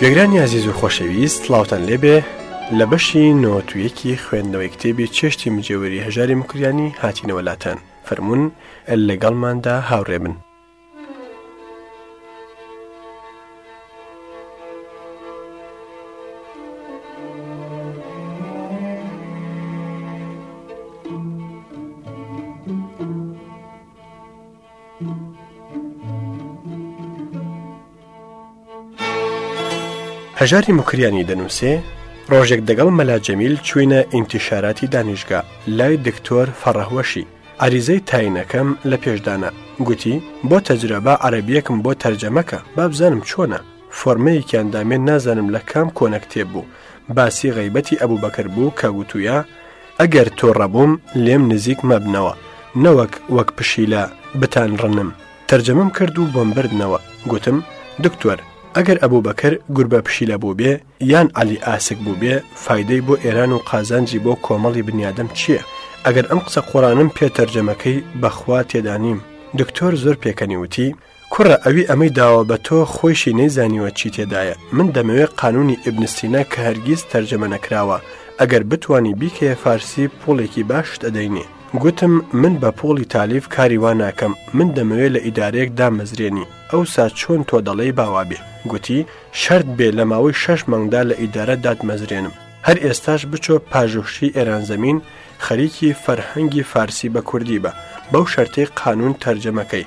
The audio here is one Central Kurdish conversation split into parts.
گوێگرانی ئازیز و خۆشەویست سلااوان لێبێ لە بەشی نۆتویەکی خوێندنەوەی کتێبی چێشتی مجێوری هەژاری مکریانی هاتینەوە لاتەن فەرمونون لەگەڵماندا هاوڕێ بن. هەژاری موکریانی دەنووسێ ڕۆژێک دەگەڵ مەلا جەمیل چوینە ئینتیشاراتی دانیشگا لای دکتۆر فەڕەهوەشی عریزەی تاینەکەم لە پێشدانا گوتی بۆ تەجرەبە عەربیەکم بۆ تەرجەمەکە بابزانم چۆنە فۆرمەیەکیان دامێن نازانم لە کام کۆنەکتێ بوو باسی غیبەتی ئەبوو بەکر بوو کە گوتوویە ئەگەر توڕە بووم لێم نزیک مەبنەوە نەوەک وەک پشیلە بتان ڕنم تەرجەمەم کرد و بۆم بردنەوە گوتم دکتۆر ئەگەر ئەبوو بەکەر گوربە پشیلە بوو بێ یان علی ئاسک بوو بێ فیدەی بۆ ئێران و قازانجی بۆ کۆمەڵی بنیادەم چییە ئەگەر ئەم قسە قۆڕانم پێ تەرجەمەکەی بەخوا تێدانیم دکتۆر زۆر پێکەنیوتی کوڕە ئەوی ئەمەی داوە بە تۆ خۆیشی نەیزانیوە چی تێدایە من دەمەوێت قانونی ئبنسینە کە هەرگیز تەرجەمە نەکراوە ئەگەر بتانی بیکەیە فارسی پوڵێکی باشت ئەدەینێ گوتم من بە پۆڵی تالیف کاری وا ناکەم من دەمەوێت لە ئیدارەیەک دامەزرێنی ئەو سا چۆن تۆ دەڵێی باوابێ گوتی شەرت بێ لە ماوەی شەش مانگدا لە ئیدارە دادمەزرێنم هەر ئێستاش بچۆ پاژوهشی ئێران زەمین خەریکی فەرهەنگی فارسی بە کوردی بە بەو شەرتەی قانون تەرجەمەکەی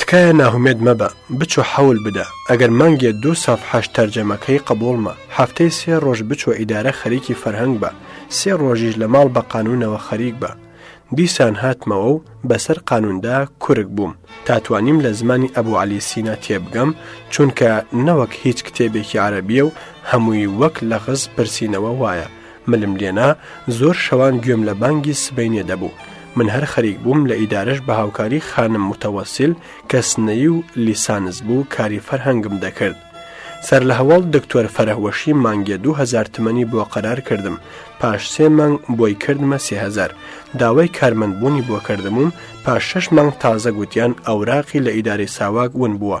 تکایە ناهومێد مەبە بچۆ حەول بدە ئەگەر مانگێ دوو سەفحەش تەرجەمە کەی قبوڵمە هەفتەی سێ ڕۆژ بچۆ ئیدارە خەریکی فەرهەنگ بە سێ ڕۆژیش لە ماڵ بە قانونەوە خەریک بە دیسان هاتمەوە و بەسەر قانوندا کورک بووم تا توانیم لە زمانی ئەبوو علی سینا تێبگەم چونکە نەوەک هیچ کتێبێکی عربیە و هەمووی وەک لە غز پرسینەوە وایە ملم لێنا زۆر شەوان گوێم لە بانگی سبینێ دەبوو من هەر خەریک بووم لە ئیدارش بە هاوکاری خانم متەوەسیل کە سنەی و لیسانس بوو کاری فەرهەنگم دەکرد سەر لە هەواڵ دکتۆر فەرەهوەشی مانگێ 2000 تمەنی بۆ قەرار کردم پاش سێ مانگ بۆی کردمە سهزار داوای کارمەندبوونی بۆ کردم و پاش شش مانگ تازە گوتیان ئەوراقی لە ئیداری ساواک ون بووە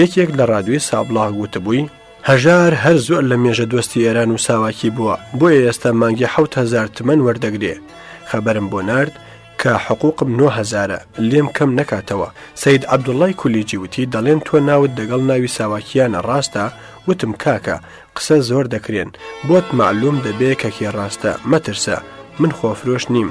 یەکێک لە ڕادیۆی سابڵاغ وتبووی، هەژار هەر زۆر لە مێژە دۆستی ئێران و ساواکی بووە، بۆیە ئێستا مانگی حەوت هەزار تمەن وەردەگرێ. خەبەرم بۆ نارد کە حقووقم نۆ هەزارە، لێم کەم نەکاتەوە. سەید عەبدوڵڵای کولیجی وتی، دەڵێن تۆ ناوت دەگەڵ ناوی ساواکییانە ڕاستە؟ وتم، کاکە، قسە زۆر دەکرێن، بۆت مەعلووم دەبێ کە کێ ڕاستە، مەترسە، من خۆفرۆش نیم.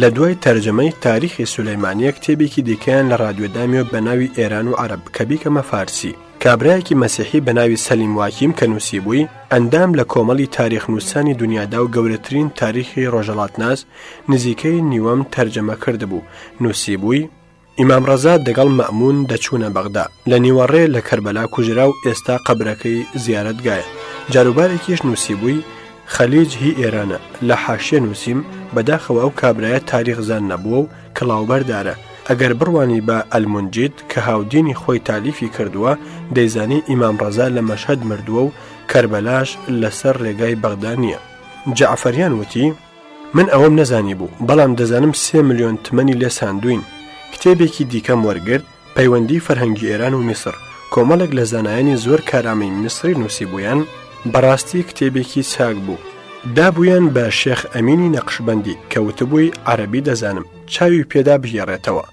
لە دوای تەرجەمەی تاریخی سولەیمانیە کتێبێکی دیکەیان لە رادیۆ دامیۆ بە ناوی ئێران و عەرەب کە بیکەمە فارسی کابرایەکی مەسیحی بە ناوی سەلیم واکیم کە نووسی بووی ئەندام لە کۆمەڵی تاریخ نووسانی دنیادا و گەورەترین تاریخی ڕۆژەڵاتناس نزیکەی نیوەم تەرجەمە کردبوو نووسی بووی ئیمام ڕەزا دەگەڵ مەئموون دەچوونە بەغدا، لە نیوەڕێ لە کەربەلا کوژرا و ئێستا قەبرەکەی زیارەتگایە. جاروبارێکیش نووسیبووی، خەلیج هی ئێرانە، لە حاشیە نووسیم، بەداخەوە ئەو کابرایە تاریخزان نەبووە و کڵاوبەردارە، ئەگەر بڕوانی بە، المنجد، کە هاودینی خۆی تالیفی کردووە، دەیزانی ئیمام ڕەزا لە مەشهەد مردووە و کەربەلاش لەسەر ڕێگای بەغدا نییە. جەعفەریان وتی، من ئەوەم نەزانی بوو بەڵام دەزانم سێ ملیۆن تمەنی لێ ساندوین کتێبێکی دیکەم وەرگرت پەیوەندی فەرهەنگی ئێران و میسر کۆمەڵێک لە زانایانی زۆر کارامی میسری نووسی بوویان بەڕاستی کتێبێکی چاک بوو دابوویان بە شێخ ئەمینی نەقشبندی کە وتبووی عەربی دەزانم چاوی پێدا بگێڕێتەوە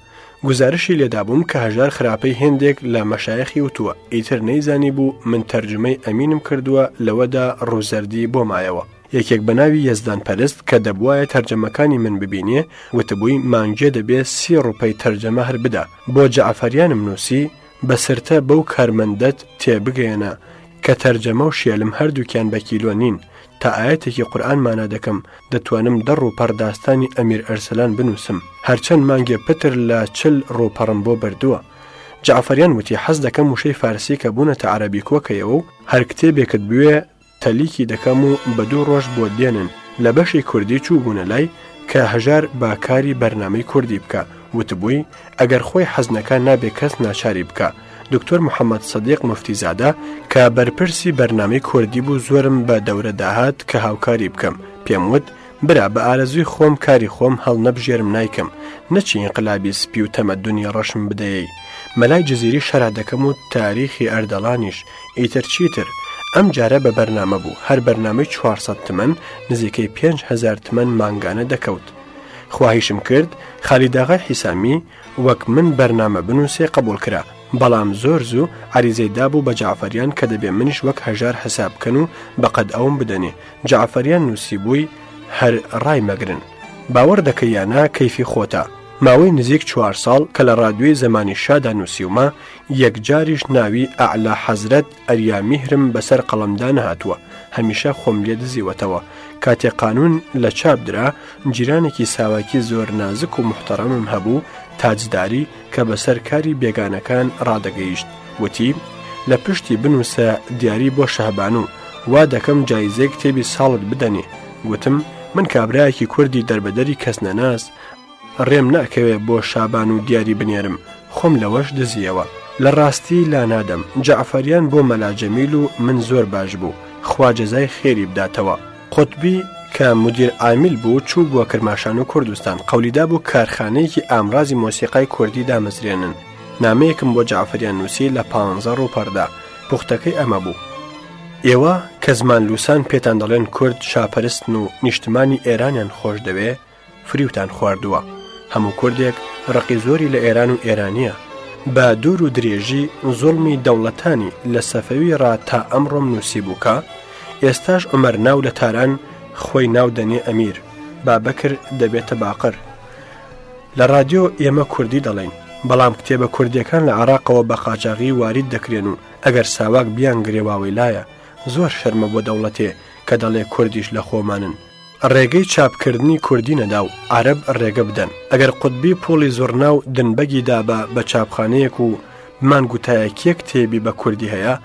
گزارشی لێدابووم کە هەژار خراپەی هێندێک لە مەشایەخی وتووە ئیتر نەیزانی بوو من تەرجمەی ئەمینم کردووە لەوەدا ڕووزەردی بۆ مایەوە یەکێک بە ناوی یەزدان پەرست کە دەبوایە تەرجەمەکانی من ببینێ وتبووی مانگێ دەبێ سی ڕوپەی تەرجەمە هەر بدا بۆ جەعفەریانم نووسی بە سرتە بەو کارمەندەت تێ بگەیەنە کە تەرجەمە و شێلم هەردووکیان بە کیلۆ نین تا ئایەتێکی قورئان مانا دەکەم دەتوانم دە ڕووپەڕ داستانی ئەمیر ئەرسەلان بنووسم هەرچەند مانگێ پتر لە چل ڕووپەڕم بۆ بردووە جعفریان وتی حەز دەکەم وشەی فارسی کە بوونەتە عەرەبی کۆکەیەوە و هەر کتێبێکت بوێ تەلیکی دەکەم و بە دوو ڕۆژ بۆت دێنن لە بەشی کوردی چوو بوونە لای کە هەژار با کاری بەرنمەی کوردی بکە وتبووی ئەگەر خۆی حەزنەکە نابێ کەس ناچاری بکە دکتۆر محەممەد سەدیق مفتیزادە کە بەرپرسی بەرنمەی کوردی بوو زۆرم بە دەورە داهات کە هاوکاری بکەم پێم وت برا بە ئارەزوی خۆم کاری خۆم هەڵنەبژێرم نایکەم نەچی ئینقلابی سپی و تەمەدونی ڕەشم بدەیەی مەلای جزیری شەرع دەکەم و تاریخی ئەردەڵانیش ئیتر چیتر ئەم جارە بە بەرنامە بوو هەر بەرنامەی چوار سەد تمەن نزیکەی پێنج هەزار تمەن مانگانە دەکەوت خواهیشم کرد خالیداغای حیسامی وەک من بەرنامە بنوسێ قبول کرا بەڵام زۆر زوو عەریزەی دابوو بە جەعفەریان کە دەبێ منیش وەک هەژار حساب بکەن و بەقەد ئەوم بدەنێ جەعفەریان نوسیبووی هەر ڕای مەگرن باوەڕ دەکەی یا نا کەیفی خۆتە ماوەی نزیک چوار ساڵ کە لە ڕادوێی زەمانی شادا نوسیومە یەک جاریش ناوی ئەعلا حەزرەت ئەریا میهرم بەسەر قەڵەمدا نەهاتووە، هەمیشە خۆم لێ دزیوەتەوە، کاتێ قانوون لە چاپ درا، جیرانێکی ساواکی زۆر نازک و موحتەڕەمم هەبوو، تاجداری، کە بەسەر کاری بێگانەکان ڕادەگەیشت، وتی، لە پشتی بنووسە دیاری بۆ شەهبانوو، وا دەکەم جایزەی کتێبی ساڵت بدەنێ، گوتم، من کابرایەکی کوردی دەربەدەری کەسنەناس، ڕێم نەکەوێ بۆ شابان و دیاری بنێرم خۆم لەوەش دزیەوە لە ڕاستی لا نادەم جەعفەریان بۆ مەلا جەمیل و من زۆر باش بوو خوا جەزای خێری بداتەوە قوتبی کە مدیر عامل بوو چوو بووە کرماشان و کوردستان قولیدا بوو کارخانەیەکی ئامرازی مۆسیقای کوردی دامەزرێنن نامەیەکم بۆ جەعفەریان نووسی لە پانزە ڕووپەردا پوختەکەی ئەمە بوو ئێوە کە زمان لوسان پێتان دەڵێن کورد شاپەرستن و نیشتمانی ئێرانیان خۆش دەوێ فریوتان خواردووە هەموو کوردێک ڕقی زۆری لە ئێران و ئێرانیە بە دوور و درێژی زۆڵمی دەوڵەتانی لە سەفەوی ڕا تا ئەمڕۆم نووسی بووکە ئێستاش عمەر ناو لە تاران خۆی ناو دەنێ ئەمیر بابەکر دەبێتە باقر لە رادیۆ ئێمە کوردی دەڵین بەڵام کتێبە کوردیەکان لە عراقەوە بە قاچاغی وارد دەکرێن و ئەگەر ساواک بیان گرێواوەی لایە زۆر شەرمە بۆ دەوڵەتێ کە دەڵێ کوردیش لە خۆمانن ڕێگەی چاپ کردنی کوردی نەدا و عەرەب ڕێگە بدەن ئەگەر قوتبی پووڵی زوڕنا و دنبەگی دابا بە چاپخانەیەک و بمان گوتایە کێ کتێبی بە کوردی هەیە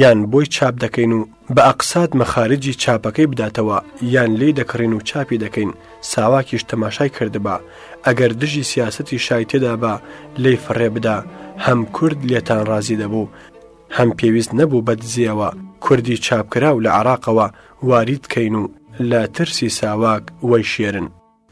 یان بۆی چاپ دەکەین و بە ئەقسات مەخارجی چاپەکەی بداتەوە یان لێی دەکڕین و چاپی دەکەین ساواکیش تەماشای کردبا ئەگەر دژی سیاسەتی شای تێدا بە لێی فڕێ بدا هەم کورد لێتان ڕازی دەبوو هەم پێویست نەبوو بە دزیەوە کوردی چاپکراو لە عراقەوە وارید کەین و لە ترسی ساواک وەی شێرن.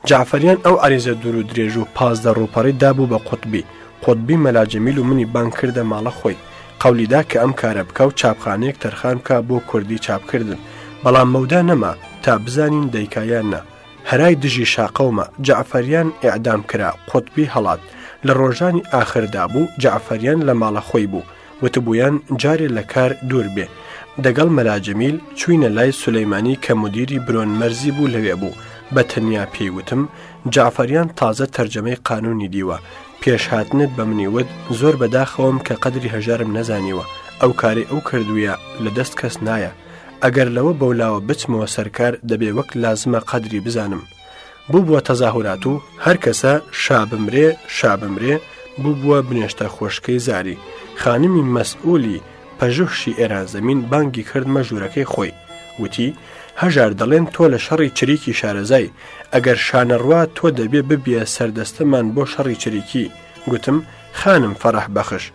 جەعفەریان ئەو عەریزە دوور و درێژ و پازدە ڕووپەڕی دابوو بە قوتبی، قوتبی مەلا جەمیل و منی بانگ کردە ماڵە خۆی، قەولی دا کە ئەم کارە بکا و چاپخانەیەک تەرخان بکا بۆ کوردی چاپ کردن، بەڵام مەودا نەما تا بزانین دەیکا یان نا. هەرای دژی شاقەومە، جەعفەریان ئێعدام کرا، قوتبی هەڵات. لە ڕۆژانی ئاخر دا بوو، جەعفەریان لە ماڵە خۆی بوو. وتبوویان جارێ لە کار دوور بێ دەگەڵ مەلاجەمیل چوینە لای سولەیمانی کە مدیری برۆن مەرزی بوو لەوێ بوو بە تەنیا پێی وتم جعفریان تازە تەرجەمەی قانونی دیوە پێش هاتنت بە منی وت زۆر بەداخەوەم کە قەدری هەژارم نەزانیوە ئەو کاری ئەو کردوویە لە دەست کەس نایە ئەگەر لەوە بەولاوە بچمەوە سەرکار دەبێ وەک لازمە قەدری بزانم بووبووە تەزاهورات و هەر کەسە شا بمرێ شا بمرێ بووبووە بنێشتە خۆشکەی زاری خانمی مەسئولی پەژوهشی ئێران زەمین بانگی کردمە ژوورەکەی خۆی وتی هەژار دەڵێن تۆ لە شەڕی چریکی شارەزای ئەگەر شانەڕوا تۆ دەبێ ببیە سەردەستەمان بۆ شەڕی چریکی گوتم خانم فەرح بەخش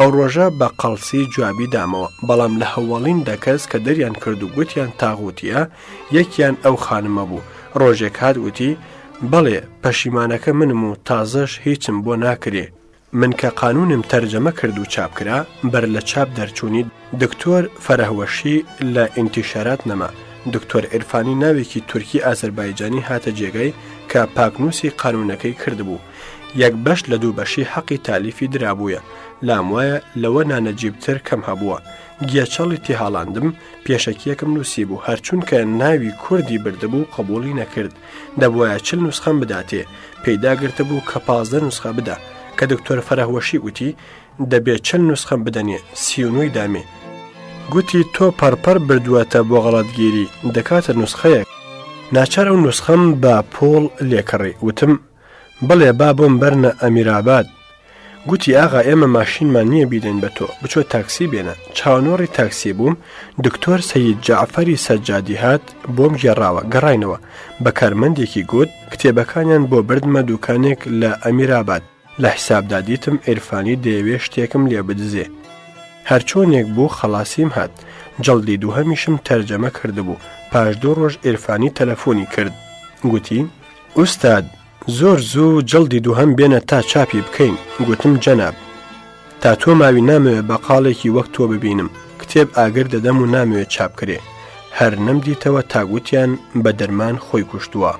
ئەو ڕۆژە بە قەڵسی جوابی دامەوە بەڵام لە هەواڵین دەکەس کە دەریان کرد و گوتیان تاغوتیە یەکیان ئەو خانمە بوو ڕۆژێک هات وتی بەڵێ پەشیمانەکە منم و تازەش هیچم بۆ ناکرێ من کە قانوونم تەرجەمە کرد و چاپ کرا، بەر لە چاپ دەرچوونی، دکتۆر فەرەهوەشی لە ئینتیشارات نەما، دکتۆر عیرفانی ناوێکی تورکی ئازەربایجانی هاتە جێگای کە پاکنووسی قانوونەکەی کردبوو. یەک بەش لە دوو بەشی حەقی تالیفی درابوویە. لام وایە لەوە نانەجیبتر کەم هەبووە. گیەچەڵی تێهاڵاندم، پێشەکییەکم نووسیبوو، هەر چونکە ناوی کوردی بردبوو قبووڵی نەکرد. دەبوایە چل نوسخەم بداتێ پێی داگرتبوو کە پازدە نوسخە بدە کە دکتۆر فەرەهوەشی وتی دەبێت چل نوسخەم بدەنێ سیونوی دامێ گوتی تۆ پەڕپەر بردووەتە بۆ غەڵەتگیری دەکاتە نوسخەیەک ناچار ئەو نوسخەم بە پۆڵ لێکڕی وتم بڵێ با بۆم بەرنە ئەمیراباد گوتی ئاغا ئێمە ماشینمان نییە بیدەین بە تۆ بچۆ تاکسی بێنە چاونۆڕی تاکسی بووم دکتۆر سید جعفەری سەجادی هات بۆم گێڕاوە گەڕینەوە بە کارمەندێکی گوت کتێبەکانیان بۆ بردمە دوکانێک لە ئەمیراباد لە حیسابدا دیتم ئێرفانی دەیەوێ شتێکم لێ بدزێ هەرچۆنێک بوو خەڵاسیم هات جڵدی دووهەمیشم تەرجەمە کردبوو پاش دوو ڕۆژ ئێرفانی تەلەفۆنی کرد گوتی ئوستاد زۆر زوو جڵدی دووهەم بێنە تا چاپی بکەین گوتم جەناب تا تۆ ماوی نامەوێ بەقاڵێکی وەک تۆ ببینم کتێب ئاگر دەدەم و نامەوێت چاپکرێ هەر نەم دیتەوە تاگوتیان بە دەرمان خۆی کوشتووە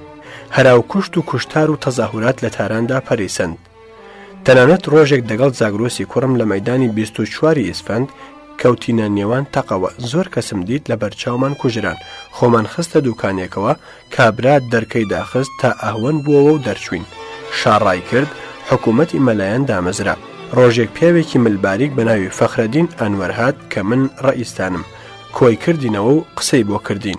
هەراو کوشت و کوشتار و تەزاهورات لە تاراندا پەرەیسەند تەنانەت ڕۆژێک دەگەڵ زاگرۆسی کوڕم لە مەدانی 24واری ئیسفەند کەوتینە نێوان تەقەوە زۆر کەسم دیت لە بەرچاومان کوژران خۆمان خستە دوکانێکەوە کابرا دەرکەی داخست تا ئەهوەن بووەوە و دەرچوین شاڕای کرد حکوومەتی مەلایەن دامەزرا ڕۆژێک پیاوێکی ملباریک بە ناوی فەخرەدین ئەنوەرهات کە من ڕئیستانم کۆی کردینەوە و قسەی بۆ کردین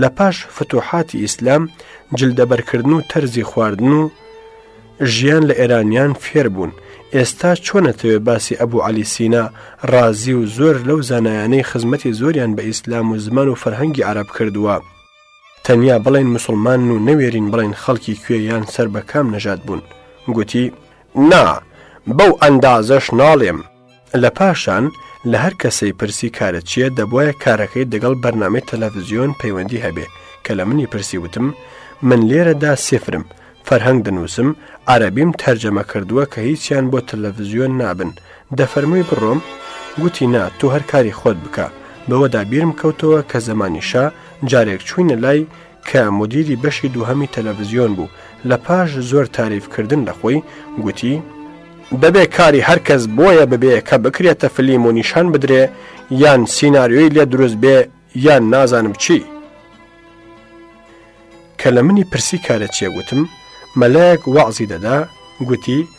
لە پاش فتوحاتی ئیسلام جلدەبەرکردن و تەرزی خواردن و ژیان لە ئێرانیان فێربوون ئێستا چۆنەتەوێ باسی ئەبوو علی سینا ڕازی و زۆر لەو زانایانەی خزمەتی زۆریان بە ئیسلام و زمان و فەرهەنگی عرب کردووە تەنیا بڵێن مسلمان و نەوێرین بڵێن خەڵکی کوێ یان سەر بە کام نەژاد بوون گوتی نا بەو ئەندازەش ناڵێم لە پاشان لە هەر کەسەی پرسی کارت چییە دەبوایە کارەکەی دەگەڵ بەرنامەی تەلەفزیۆن پەیوەندی هەبێ کە لە منی پرسی وتم من لێرەدا سفرم فەرهەنگ دەنووسم عەرەبیم تەرجەمە کردووە کە هیچیان بۆ تەلەفزیۆن نابن دەفەرمووی بڕۆم گوتی نا تۆ هەر کاری خۆت بکە بەوەدا بیرم کەوتەوە کە زەمانی شا جارێک چووینە لای کە مودیری بەشی دووهەمی تەلەڤزیۆن بوو، لە پاش زۆر تاریف کردن لە خۆی، گوتی، دەبێ کاری هەر کەس بۆیە ببێ کە بکرێتە فلیم و نیشان بدرێ یان سیناریۆی لێ دروست بێ یان نازانم چی. کە لە منی پرسی کارت چیە گوتم، مەلایەک وەعزی دەدا، گوتی،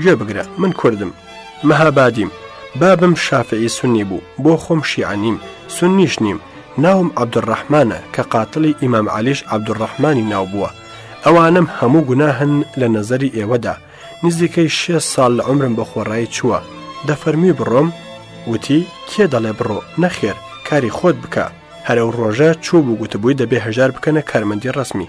گوێ بگرە من کوردم مەهابادیم بابم شافعی سنی بوو بۆ خۆم شیعە نیم سنیش نیم ناوم عەبدوڕەحمانە کە قاتڵی ئیمام علیش عەبدوڕەحمانی ناو بووە ئەوانم هەموو گوناهن لە نەزەری ئێوەدا نزیکەی شێ ساڵ لە عمرم بە خۆڕایی چووە دەفەرمی بڕۆم وتی کێ دەڵێ بڕۆ نەخێر کاری خۆت بکە هەرەو ڕۆژە چوو بوو گوتبووی دەبێ هەژار بکەنە کارمەندی ڕسمی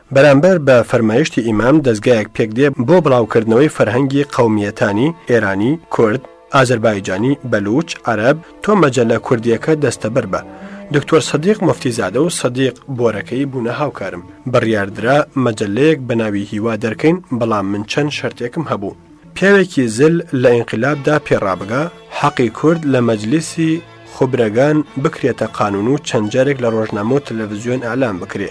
بەرامبەر بە فەرمایشتی ئیمام دەزگایەک پێک دێ بۆ بڵاوکردنەوەی فەرهەنگی قەومییەتانی، ئێرانی، کورد، ئازەربایجانی، بەلووچ، عەرەب، تۆ مەجەلە کوردییەکە دەستەبەر بە. دکتۆر سدیق موفتیزادە و سدیق بۆرەکەیی بوونە هاوکارم. بڕیار درا مەجەلەیەک بە ناوی هیوا دەرکەین، بەڵام من چەند شەرتێکم هەبوو. پیاوێکی زل لە ئینقلابدا پێ ڕابگا، حەقی کورد لە مەجلیسی خوبرەگان بکرێتە قانوون و چەند جارێک لە ڕۆژنامە و تەلەفزیۆن ئیعلان بکرێ.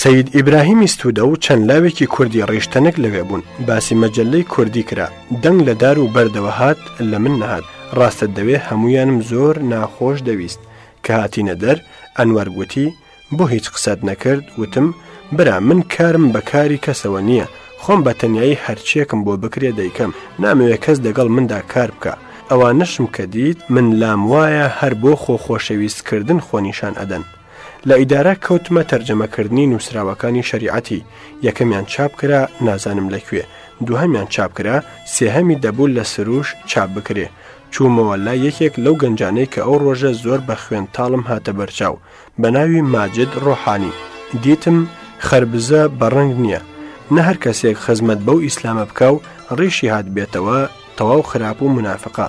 سەید ئیبراهیمی ستوودە و چەند لاوێکی کوردی ڕیش تەنک لەوێ بوون، باسی مەجەللەی کوردی کرا، دەنگ لە دار و بەردەوە هات، لە من نەهات، ڕاستت دەوێ هەموویانم زۆر ناخۆش دەویست، کە هاتینە دەر، ئەنوەر گوتی، بۆ هیچ قسەت نەکرد؟ وتم، برا من کارم بە کاری کەسەوە نییە، خۆم بە تەنیایی هەرچییەکم بۆ بکرێ دەیکەم، نامەوێ کەس دەگەڵ مندا کار بکا، ئەوانەشم کە دیت من لام وایە هەر بۆ خۆ خۆشەویست کردن خۆ نیشان ئەدەن. لە ئیدارە کەوتمە تەرجەمەکردنی نووسراوەکانی شەریعەتی یەکەمیان چاپکرا نازانم لەکوێ دووهمیان چاپکرا سێهەمی دەبوو لە سروش چاپ بکرێ چوومەوە لای یەکێک لەو گەنجانەی کە ئەو ڕۆژە زۆر بە خوێن تاڵم هاتە بەرچاو بە ناوی ماجد ڕۆحانی دیتم خربزە بەڕنگ نییە نە هەر کەسێک خزمەت بەو ئیسلامە بکا و ڕیشی هات بێتەوە تەواو خراپ و منافقە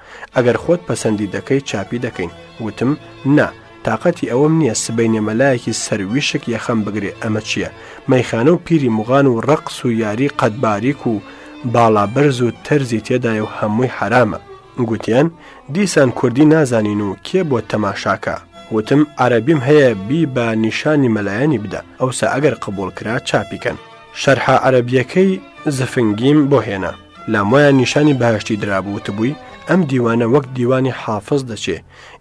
ئەگەر خۆت پەسەندی دەکەی چاپی دەکەین. وتم، نا، تاقەتی ئەوەم نییە سبەینێ مەلایەکی سەر ویشک یەخەم بگرێ، ئەمە چییە؟ مەیخانە و پیری مغان و ڕەقس و یاری قەد باریک و باڵا بەرز و تەرزی تێدایە و هەمووی حەرامە. گوتیان، دیسان کوردی نازانین و کێ بۆت تەماشاکا؟ وتم، عەرەبیم هەیە، بیبە نیشانی مەلایانی بدە، ئەوسا ئەگەر قبووڵ کرا چاپی کەن. شەرحە عەرەبییەکەی زفنگیم بۆ هێنا. لامۆیان نیشانی بەهەشتی درابوو وتبووی ئەم دیوانە وەک دیوانی حافز دەچێ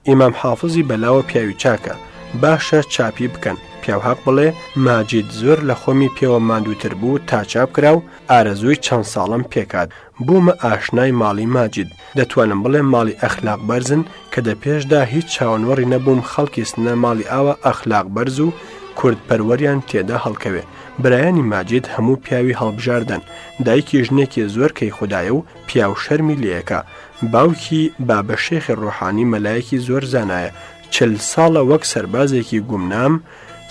ئیمام حافزی بەلاوە پیاوی چاکە باشە چاپی بکەن پیاوهاق بڵێ ماجید زۆر لە خۆمی پێوە مادووتر بوو تا چاپ کرا و ئارەزووی چەند ساڵم پێکات بوومە ئاشنای ماڵی ماجید دەتوانم بڵێ ماڵی ئەخلاق بەرزن کە دە پێشدا هیچ چاوەنوەڕی نەبووم خەڵکی سنە ماڵی ئاوە ئەخلاق بەرز و کورد پەروەریان تێدا هەڵکەوێ برایانی ماجید هەموو پیاوی هەڵبژاردەن دایکی ژنێکی زۆر کەیخودایە و پیاو شەرمی لێیەکە باوکی بابە شێخی ڕۆحانی مەلایەکی زۆر زانایە چل ساڵە وەک سەربازێکی گومنام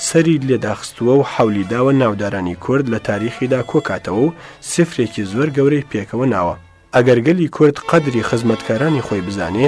سەری لێداخستووە و حەولی داوە ناودارانی کورد لە تاریخیدا کۆکاتەوە و سفرێکی زۆر گەورەی پێکەوە ناوە ئەگەر گەلی کورد قەدری خزمەتکارانی خۆی بزانێ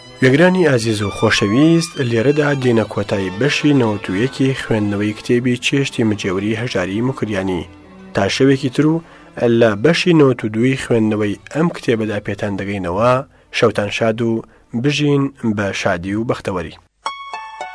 گوێگرانی ئازیز و خۆشەویست لێرەدا دێنە کۆتایی بەشی نەوەتویەکی خوێندنەوەی کتێبی چێشتی مجێوری هەژاری مکریانی تا شەوێکی تر و لە بەشی نەوەت و دووی خوێندنەوەی ئەم کتێبەدا پێتان دەگەینەوە شەوتان شاد و بژین بە شادی و بەختەوەری.